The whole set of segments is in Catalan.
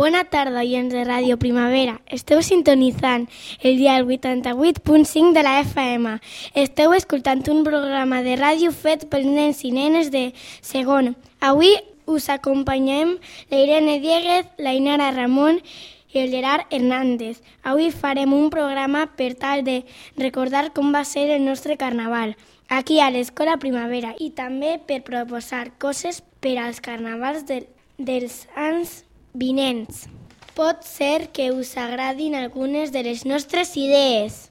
Bona tarda, oients de Ràdio Primavera. Esteu sintonitzant el dial 88.5 de la FM. Esteu escoltant un programa de ràdio fet pels nens i nenes de segon. Avui us acompanyem la Irene Dieguez, la Inara Ramon i el Gerard Hernández. Avui farem un programa per tal de recordar com va ser el nostre carnaval aquí a l'Escola Primavera i també per proposar coses per als carnavals de, dels anys vinents. Pot ser que us agradin algunes de les nostres idees.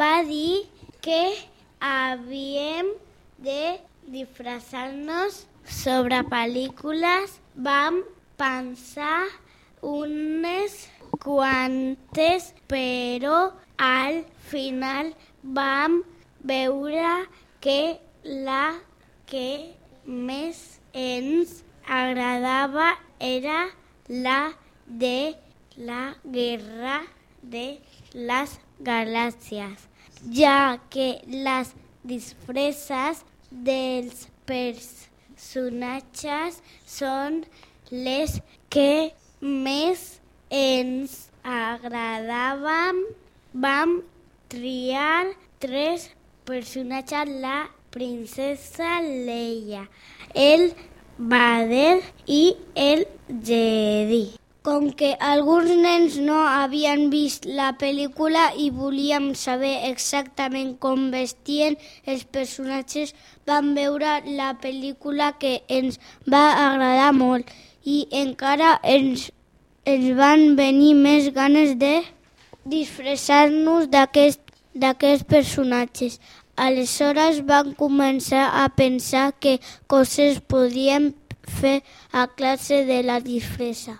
Va dir que havíem de disfressar-nos sobre pel·lícules. Vam pensar unes quantes, però al final vam veure que la que més ens agradava era la de la guerra de les galàxies, ja que les disfresses dels personatges són les que més ens agradaven. Vam triar tres personatges, la princesa Leia, el Vader i el Jedi. Com que alguns nens no havien vist la pel·lícula i volíem saber exactament com vestien els personatges, vam veure la pel·lícula que ens va agradar molt i encara ens, ens van venir més ganes de disfressar-nos d'aquests personatges. Aleshores vam començar a pensar que coses podíem fer a classe de la disfressa.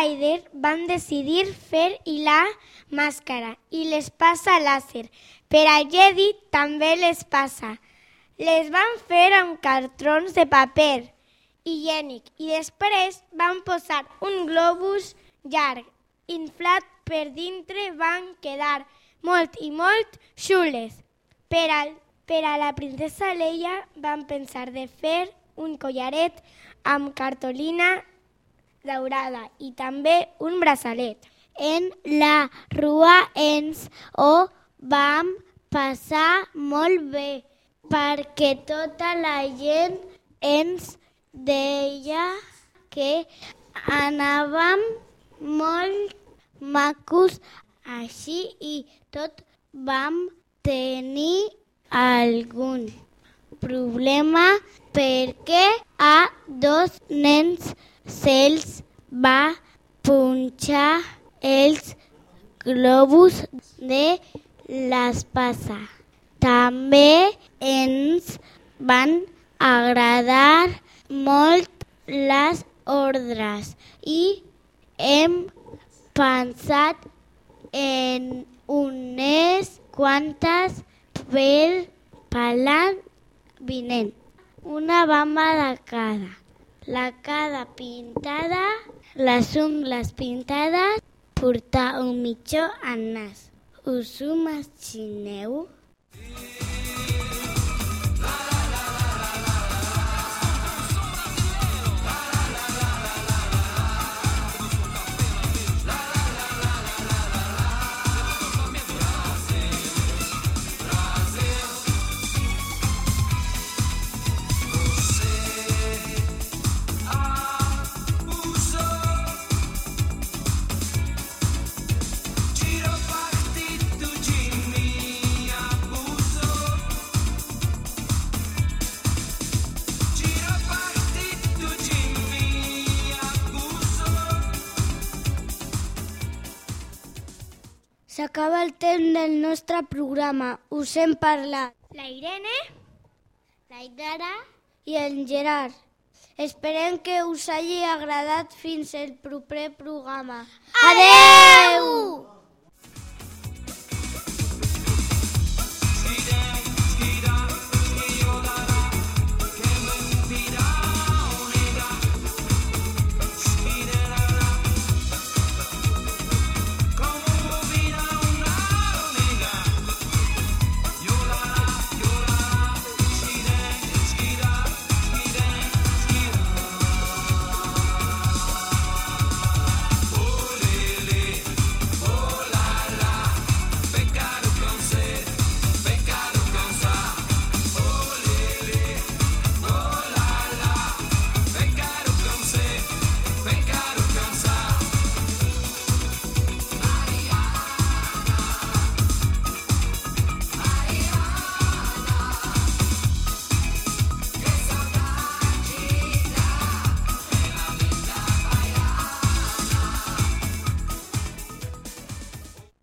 Vader van decidir fer i la màscara i l'espasa làser. Per a Jedi també l'espasa. Les van fer amb cartrons de paper higiènic i després van posar un globus llarg inflat per dintre van quedar molt i molt xules. Per a, per a la princesa Leia van pensar de fer un collaret amb cartolina daurada i també un braçalet. En la rua ens ho vam passar molt bé perquè tota la gent ens deia que anàvem molt macos així i tot vam tenir algun problema perquè a dos nens se'ls va punxar els globus de l'espasa. També ens van agradar molt les ordres i hem pensat en unes quantes per l'any vinent. Una bamba de cada la cara pintada, les ungles pintades, portar un mitjó al nas. Us ho imagineu? S'acaba el temps del nostre programa. Us hem parlat La Irene, la Idara i en Gerard. Esperem que us hagi agradat fins el proper programa. Adeu!